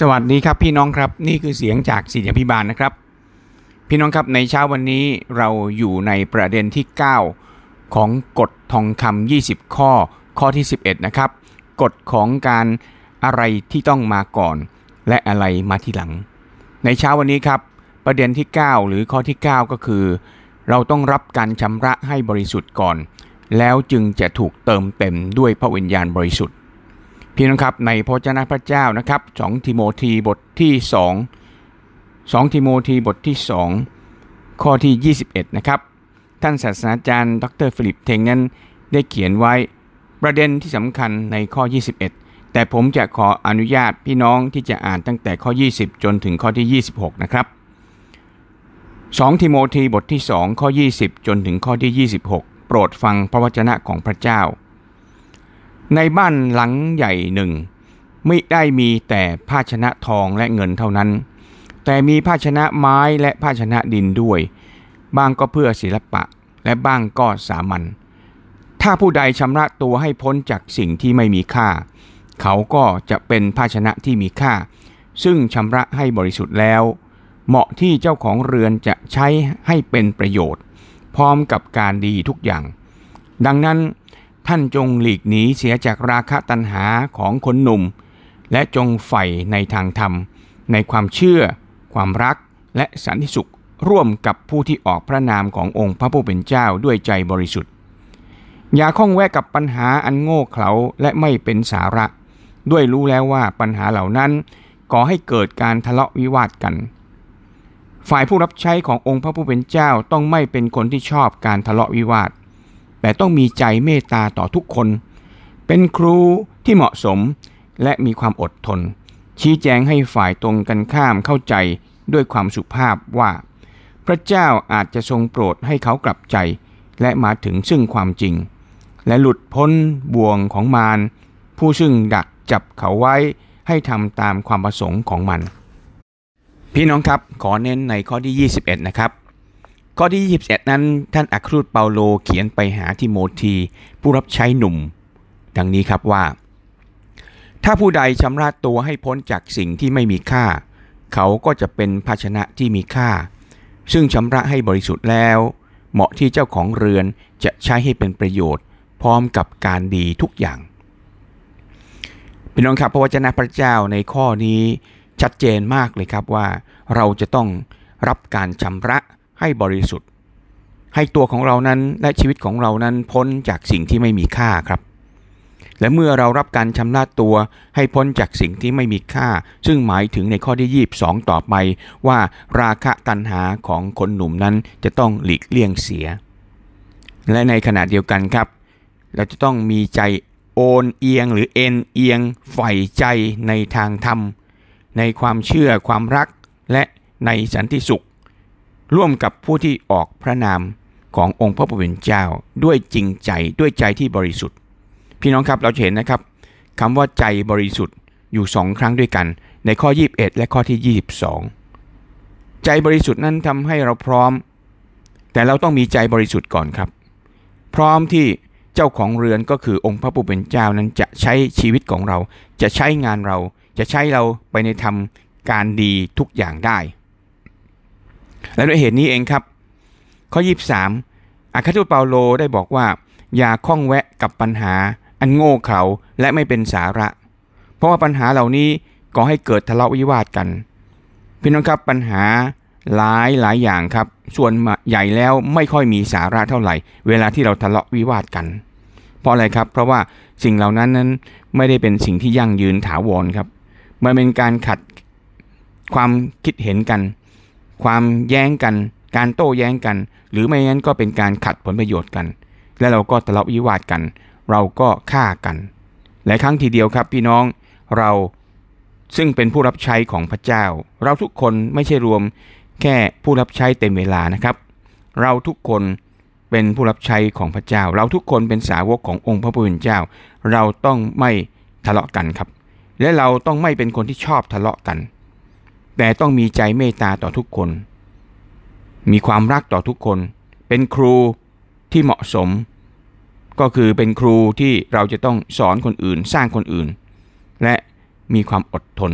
สวัสดีครับพี่น้องครับนี่คือเสียงจากศิริพิบาลนะครับ พี่น้องครับในเช้าวันนี้เราอยู่ในประเด็นที่ 9 ของกฎทองคำ20 ข้อข้อที่ 11 นะครับกฎของการอะไรที่ต้องมาก่อน และอะไรมาทีหลัง ในเช้าวันนี้ครับ ประเด็นที่ 9 หรือข้อที่ 9 ก็คือ เราต้องรับการชำระให้บริสุทธิ์ก่อน แล้วจึงจะถูกเติมเต็มด้วยพระวิญญาณบริสุทธิ์ พี่น้องครับในพระเจ้าพระเจ้านะครับ2ทิโมธีบทที่ 2 2ทิโมธีบทที่ 2 ข้อที่ 21 นะครับ ท่านศาสนาจารย์ ดรฟิลิปเทงนั้นได้เขียนไว้ประเด็นที่สำคัญในข้อ 21 แต่ผมจะขออนุญาตพี่น้องที่จะอ่านตั้งแต่ข้อ 20 จนถึงข้อที่ 26 นะครับ 2ทิโมธีบทที่ 2 ข้อ 20 จนถึงข้อที่ 26 โปรดฟังพระวจนะของพระเจ้า ในบ้านหลังใหญ่หนึ่งไม่ได้มีแต่ภาชนะทองและเงินเท่านั้น แต่มีภาชนะไม้และภาชนะดินด้วยบางก็เพื่อศิลปะและบ้างก็สามัญถ้าผู้ใดชำระตัวให้พ้นจากสิ่งที่ไม่มีค่า เขาก็จะเป็นภาชนะที่มีค่า ซึ่งชำระให้บริสุทธิ์แล้ว เหมาะที่เจ้าของเรือนจะใช้ให้เป็นประโยชน์ พร้อมกับการดีทุกอย่าง ดังนั้น ท่านจงหลีกหนีเสียจากราคะตัณหาของคนหนุ่ม และจงใฝ่ในทางธรรม ในความเชื่อ ความรักและสันติสุขร่วมกับผู้ที่ออกพระนามขององค์พระผู้เป็นเจ้าด้วยใจบริสุทธิ์ อย่าข้องแวะกับปัญหาอันโง่เขลาและไม่เป็นสาระ ด้วยรู้แล้วว่าปัญหาเหล่านั้นก่อให้เกิดการทะเลาะวิวาทกัน ฝ่ายผู้รับใช้ขององค์พระผู้เป็นเจ้าต้องไม่เป็นคนที่ชอบการทะเลาะวิวาท แต่ต้องมีใจเมตตาต่อทุกคน เป็นครูที่เหมาะสมและมีความอดทน ชี้แจงให้ฝ่ายตรงกันข้ามเข้าใจด้วยความสุภาพว่า พระเจ้าอาจจะทรงโปรดให้เขากลับใจ และมาถึงซึ่งความจริง และหลุดพ้นบ่วงของมารผู้ซึ่งดักจับเขาไว้ให้ทำตามความประสงค์ของมัน พี่น้องครับขอเน้นในข้อที่ 21 นะครับ ข้อที่ 21 นั้น ท่านอัครูตเปาโลเขียนไปหาทิโมธีผู้รับใช้หนุ่ม ดังนี้ครับว่า ถ้าผู้ใดชำระตัวให้พ้นจากสิ่งที่ไม่มีค่า เขาก็จะเป็นภาชนะที่มีค่า ซึ่งชำระให้บริสุทธิ์แล้ว เหมาะที่เจ้าของเรือนจะใช้ให้เป็นประโยชน์ พร้อมกับการดีทุกอย่างพี่น้องครับพระวจนะพระเจ้าในข้อนี้ชัดเจนมากเลยครับว่า เราจะต้องรับการชำระ ให้บริสุทธิ์ ให้ตัวของเรานั้นและชีวิตของเรานั้นพ้นจากสิ่งที่ไม่มีค่าครับ และเมื่อเรารับการชำระตัวให้พ้นจากสิ่งที่ไม่มีค่า ซึ่งหมายถึงในข้อที่ยีบสองต่อไปว่าราคะตัณหาของคนหนุ่มนั้นจะต้องหลีกเลี่ยงเสีย และในขณะเดียวกันครับ เราจะต้องมีใจโอนเอียงหรือเอ็นเอียงใฝ่ใจในทางธรรม ในความเชื่อความรักและในสันติสุข ร่วมกับผู้ที่ออกพระนามขององค์พระผู้เป็นเจ้าด้วยจริงใจด้วยใจที่บริสุทธิ์ พี่น้องครับเราจะเห็นนะครับคำว่าใจบริสุทธิ์อยู่สองครั้งด้วยกัน ในข้อ 21 และข้อที่ 22 ใจบริสุทธิ์นั้นทำให้เราพร้อม แต่เราต้องมีใจบริสุทธิ์ก่อนครับ พร้อมที่เจ้าของเรือนก็คือองค์พระผู้เป็นเจ้านั้นจะใช้ชีวิตของเรา จะใช้งานเรา จะใช้เราไปในทำการดีทุกอย่างได้ และด้วยเหตุนี้เองครับ ข้อ 23 อาคาทูตเปาโลได้บอกว่า อย่าข้องแวะกับปัญหา อันโง่เขลาและไม่เป็นสาระ เพราะว่าปัญหาเหล่านี้ก่อให้เกิดทะเลาะวิวาทกันพี่น้องครับปัญหาหลายหลายอย่างครับ ส่วนใหญ่แล้วไม่ค่อยมีสาระเท่าไหร่ เวลาที่เราทะเลาะวิวาทกัน เพราะอะไรครับ เพราะว่าสิ่งเหล่านั้นนั้นไม่ได้เป็นสิ่งที่ยั่งยืนถาวรครับ มันเป็นการขัดความคิดเห็นกัน ความแย้งกัน การโต้แย้งกัน หรือไม่งั้นก็เป็นการขัดผลประโยชน์กัน และเราก็ทะเลาะวิวาทกัน เราก็ฆ่ากันหลายครั้งทีเดียวครับพี่น้องเราซึ่งเป็นผู้รับใช้ของพระเจ้า เราทุกคนไม่ใช่รวมแค่ผู้รับใช้เต็มเวลานะครับ เราทุกคนเป็นผู้รับใช้ของพระเจ้า เราทุกคนเป็นสาวกขององค์พระผู้เป็นเจ้า เราต้องไม่ทะเลาะกันครับ และเราต้องไม่เป็นคนที่ชอบทะเลาะกัน แต่ต้องมีใจเมตตาต่อทุกคน มีความรักต่อทุกคน เป็นครูที่เหมาะสม ก็คือเป็นครูที่เราจะต้องสอนคนอื่น สร้างคนอื่น และมีความอดทน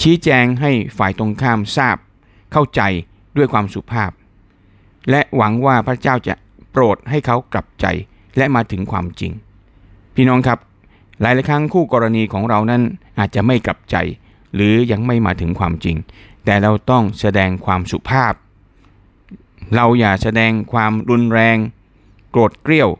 ชี้แจงให้ฝ่ายตรงข้ามทราบ เข้าใจด้วยความสุภาพ และหวังว่าพระเจ้าจะโปรดให้เขากลับใจและมาถึงความจริง พี่น้องครับ หลายหลายครั้งคู่กรณีของเรานั้นอาจจะไม่กลับใจ หรือยังไม่มาถึงความจริง แต่เราต้องแสดงความสุภาพ เราอย่าแสดงความรุนแรง โกรธเกรี้ยว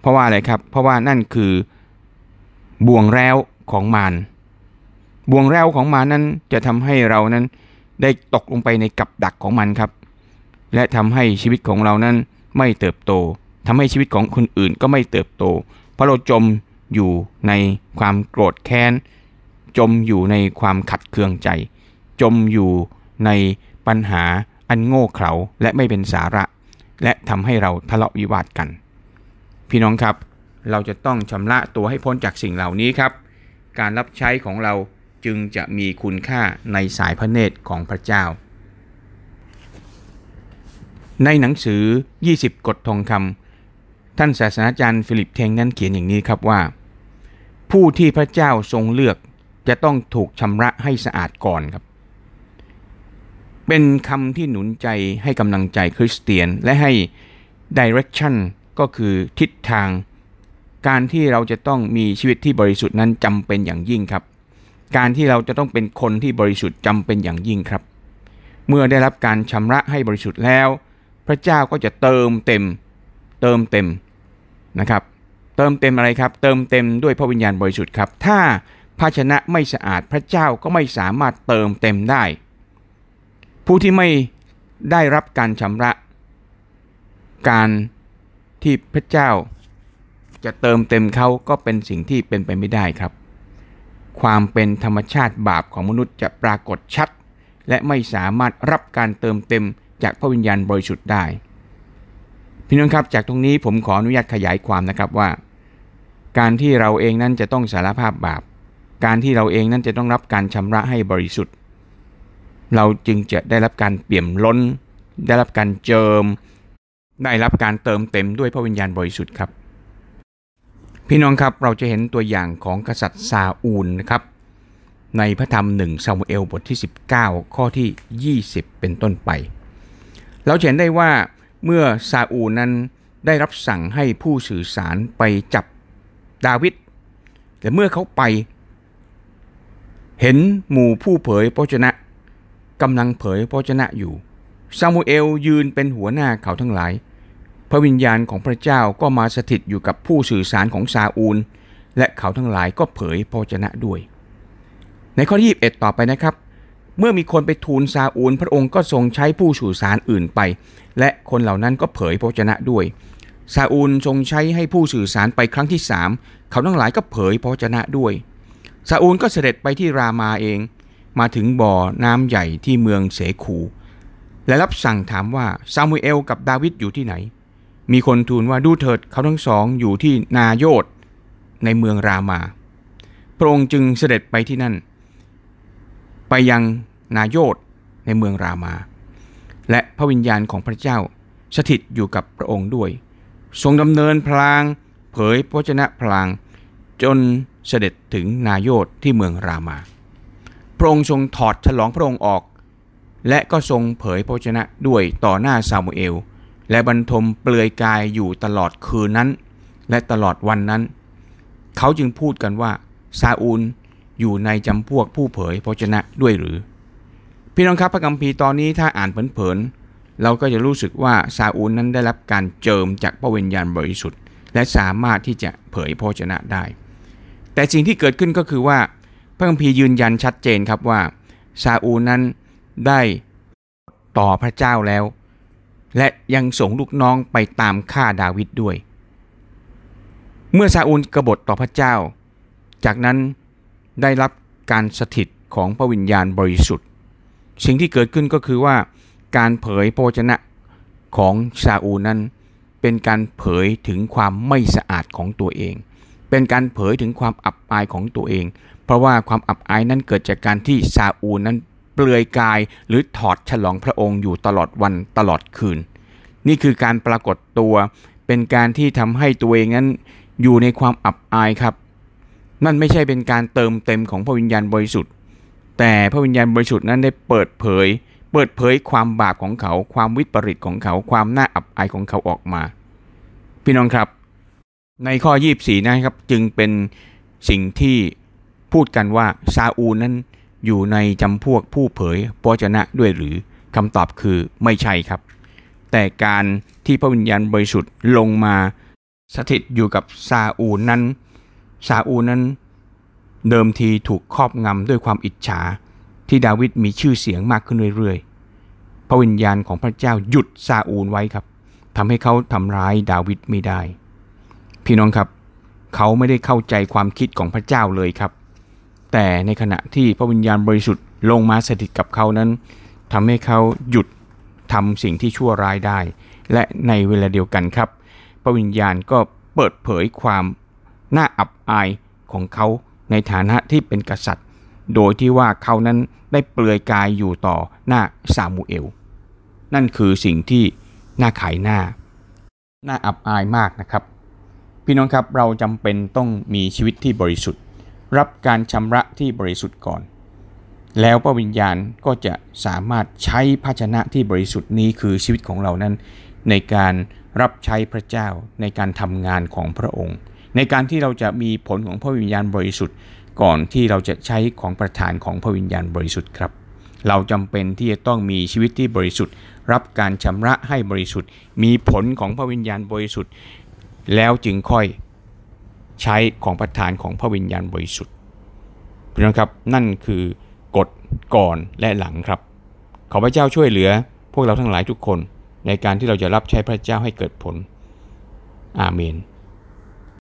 เพราะว่าอะไรครับ เพราะว่านั่นคือบ่วงแล้วของมารบ่วงแล้วของมารนั้นจะทำให้เรานั้นได้ตกลงไปในกับดักของมันครับ และทำให้ชีวิตของเรานั้นไม่เติบโตทำให้ชีวิตของคนอื่นก็ไม่เติบโต เพราะเราจมอยู่ในความโกรธแค้น จมอยู่ในความขัดเคืองใจ จมอยู่ในปัญหาอันโง่เขลาและไม่เป็นสาระ และทำให้เราทะเลาะวิวาทกัน พี่น้องครับ เราจะต้องชำระตัวให้พ้นจากสิ่งเหล่านี้ครับ การรับใช้ของเราจึงจะมีคุณค่าในสายพระเนตรของพระเจ้า ในหนังสือ 20 กฎทองคำท่านศาสนาจารย์ฟิลิปเทงนั้นเขียนอย่างนี้ครับว่า ผู้ที่พระเจ้าทรงเลือก จะต้องถูกชำระให้สะอาดก่อนครับ เป็นคำที่หนุนใจให้กำลังใจคริสเตียนและให้ direction ก็คือทิศทาง การที่เราจะต้องมีชีวิตที่บริสุทธิ์นั้นจำเป็นอย่างยิ่งครับ การที่เราจะต้องเป็นคนที่บริสุทธิ์จำเป็นอย่างยิ่งครับ เมื่อได้รับการชำระให้บริสุทธิ์แล้ว พระเจ้าก็จะเติมเต็ม เติมเต็มนะครับ เติมเต็มอะไรครับ เติมเต็มด้วยพระวิญญาณบริสุทธิ์ครับ ถ้า ภาชนะไม่สะอาดพระเจ้าก็ไม่สามารถเติมเต็มได้ ผู้ที่ไม่ได้รับการชำระ การที่พระเจ้าจะเติมเต็มเขาก็เป็นสิ่งที่เป็นไปไม่ได้ครับ ความเป็นธรรมชาติบาปของมนุษย์จะปรากฏชัด และไม่สามารถรับการเติมเต็มจากพระวิญญาณบริสุทธิ์ได้ พี่น้องครับจากตรงนี้ผมขออนุญาตขยายความนะครับว่า การที่เราเองนั้นจะต้องสารภาพบาป การที่เราเองนั้นจะต้องรับการชำระให้บริสุทธิ์ เราจึงจะได้รับการเปี่ยมล้น ได้รับการเจิม ได้รับการเติมเต็มด้วยพระวิญญาณบริสุทธิ์ครับ พี่น้องครับเราจะเห็นตัวอย่างของกษัตริย์ซาอูลนะครับ ในพระธรรมหนึ่งซามูเอลบทที่ 19 ข้อที่ 20 เป็นต้นไป เราเห็นได้ว่าเมื่อซาอูลนั้นได้รับสั่งให้ผู้สื่อสารไปจับดาวิดแต่เมื่อเขาไป เห็นหมู่ผู้เผยพระชนะกำลังเผยพระชนะอยู่ ซามูเอลยืนเป็นหัวหน้าเขาทั้งหลาย พระวิญญาณของพระเจ้าก็มาสถิตอยู่กับผู้สื่อสารของซาอูล และเขาทั้งหลายก็เผยพระชนะด้วย ในข้อที่21ต่อไปนะครับ เมื่อมีคนไปทูลซาอูล พระองค์ก็ทรงใช้ผู้สื่อสารอื่นไป และคนเหล่านั้นก็เผยพระชนะด้วยซาอูลทรงใช้ให้ผู้สื่อสารไปครั้งที่สามเขาทั้งหลายก็เผยพระชนะด้วย ซาอูลก็เสด็จไปที่รามาเอง มาถึงบ่อน้ำใหญ่ที่เมืองเสคูและรับสั่งถามว่าซามูเอลกับดาวิดอยู่ที่ไหน มีคนทูลว่าดูเถิดเขาทั้งสองอยู่ที่นาโยดในเมืองรามา พระองค์จึงเสด็จไปที่นั่น ไปยังนาโยดในเมืองรามา และพระวิญญาณของพระเจ้าสถิตอยู่กับพระองค์ด้วย ทรงดำเนินพลาง เผยพระชนะพลาง จน เสด็จถึงนาโยดที่เมืองรามา พระองค์ทรงถอดฉลองพระองค์ออก และก็ทรงเผยพระชนะด้วยต่อหน้าซามูเอล และบรรทมเปลือยกายอยู่ตลอดคืนนั้น และตลอดวันนั้น เขาจึงพูดกันว่าซาอูลอยู่ในจำพวกผู้เผยพระชนะด้วยหรือ พี่น้องครับพระคัมภีร์ตอนนี้ถ้าอ่านเผินๆเราก็จะรู้สึกว่าซาอูลนั้นได้รับการเจิมจากพระวิญญาณบริสุทธิ์ และสามารถที่จะเผยพระชนะได้ แต่สิ่งที่เกิดขึ้นก็คือว่าพระคัมภีร์ยืนยันชัดเจนครับว่าซาอูลนั้นได้ต่อพระเจ้าแล้ว และยังส่งลูกน้องไปตามฆ่าดาวิดด้วย เมื่อซาอูลกบฏต่อพระเจ้า จากนั้นได้รับการสถิตของพระวิญญาณบริสุทธิ์ สิ่งที่เกิดขึ้นก็คือว่าการเผยพระชนะของซาอูลนั้น เป็นการเผยถึงความไม่สะอาดของตัวเอง เป็นการเผยถึงความอับอายของตัวเอง เพราะว่าความอับอายนั้นเกิดจากการที่ซาอูลนั้นเปลือยกายหรือถอดฉลองพระองค์อยู่ตลอดวันตลอดคืน นี่คือการปรากฏตัว เป็นการที่ทำให้ตัวเองนั้นอยู่ในความอับอายครับ นั่นไม่ใช่เป็นการเติมเต็มของพระวิญญาณบริสุทธิ์แแต่พระวิญญาณบริสุทธิ์นั้นได้เปิดเผย เปิดเผยความบาปของเขา ความวิปริตของเขา ความน่าอับอายของเขาออกมา พี่น้องครับ ในข้อ 24 นะครับจึงเป็นสิ่งที่พูดกันว่าซาอูนั้นอยู่ในจำพวกผู้เผยพระชนะด้วยหรือคำตอบคือไม่ใช่ครับ แต่การที่พระวิญญาณบริสุทธิ์ลงมาสถิตอยู่กับซาอูนั้นซาอูนั้น เดิมทีถูกครอบงำด้วยความอิจฉาที่ดาวิดมีชื่อเสียงมากขึ้นเรื่อยๆ พระวิญญาณของพระเจ้าหยุดซาอูลไว้ครับทำให้เขาทำร้ายดาวิดไม่ได้ พี่น้องครับ เขาไม่ได้เข้าใจความคิดของพระเจ้าเลยครับ แต่ในขณะที่พระวิญญาณบริสุทธิ์ลงมาสถิตกับเขานั้นทำให้เขาหยุดทำสิ่งที่ชั่วร้ายได้ และในเวลาเดียวกันครับ พระวิญญาณก็เปิดเผยความน่าอับอายของเขาในฐานะที่เป็นกษัตริย์ โดยที่ว่าเขานั้นได้เปลือยกายอยู่ต่อหน้าซามูเอล นั่นคือสิ่งที่น่าขายหน้า น่าอับอายมากนะครับ พี่น้องครับเราจำเป็นต้องมีชีวิตที่บริสุทธิ์ รับการชำระที่บริสุทธิ์ก่อน แล้วพระวิญญาณก็จะสามารถใช้ภาชนะที่บริสุทธิ์นี้คือชีวิตของเรานั้น ในการรับใช้พระเจ้าในการทำงานของพระองค์ ในการที่เราจะมีผลของพระวิญญาณบริสุทธิ์ ก่อนที่เราจะใช้ของประธานของพระวิญญาณบริสุทธิ์ครับเราจำเป็นที่จะต้องมีชีวิตที่บริสุทธิ์ รับการชำระให้บริสุทธิ์ มีผลของพระวิญญาณบริสุทธิ์ แล้วจึงค่อยใช้ของประธานของพระวิญญาณบริสุทธิ์พี่น้องครับนั่นคือกฎก่อนและหลังครับ ขอพระเจ้าช่วยเหลือพวกเราทั้งหลายทุกคนในการที่เราจะรับใช้พระเจ้าให้เกิดผล อาเมน